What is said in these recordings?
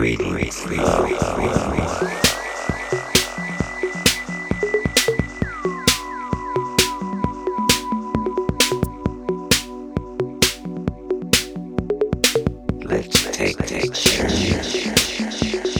Greetings, greetings. Let's take take turns.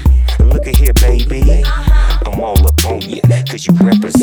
You,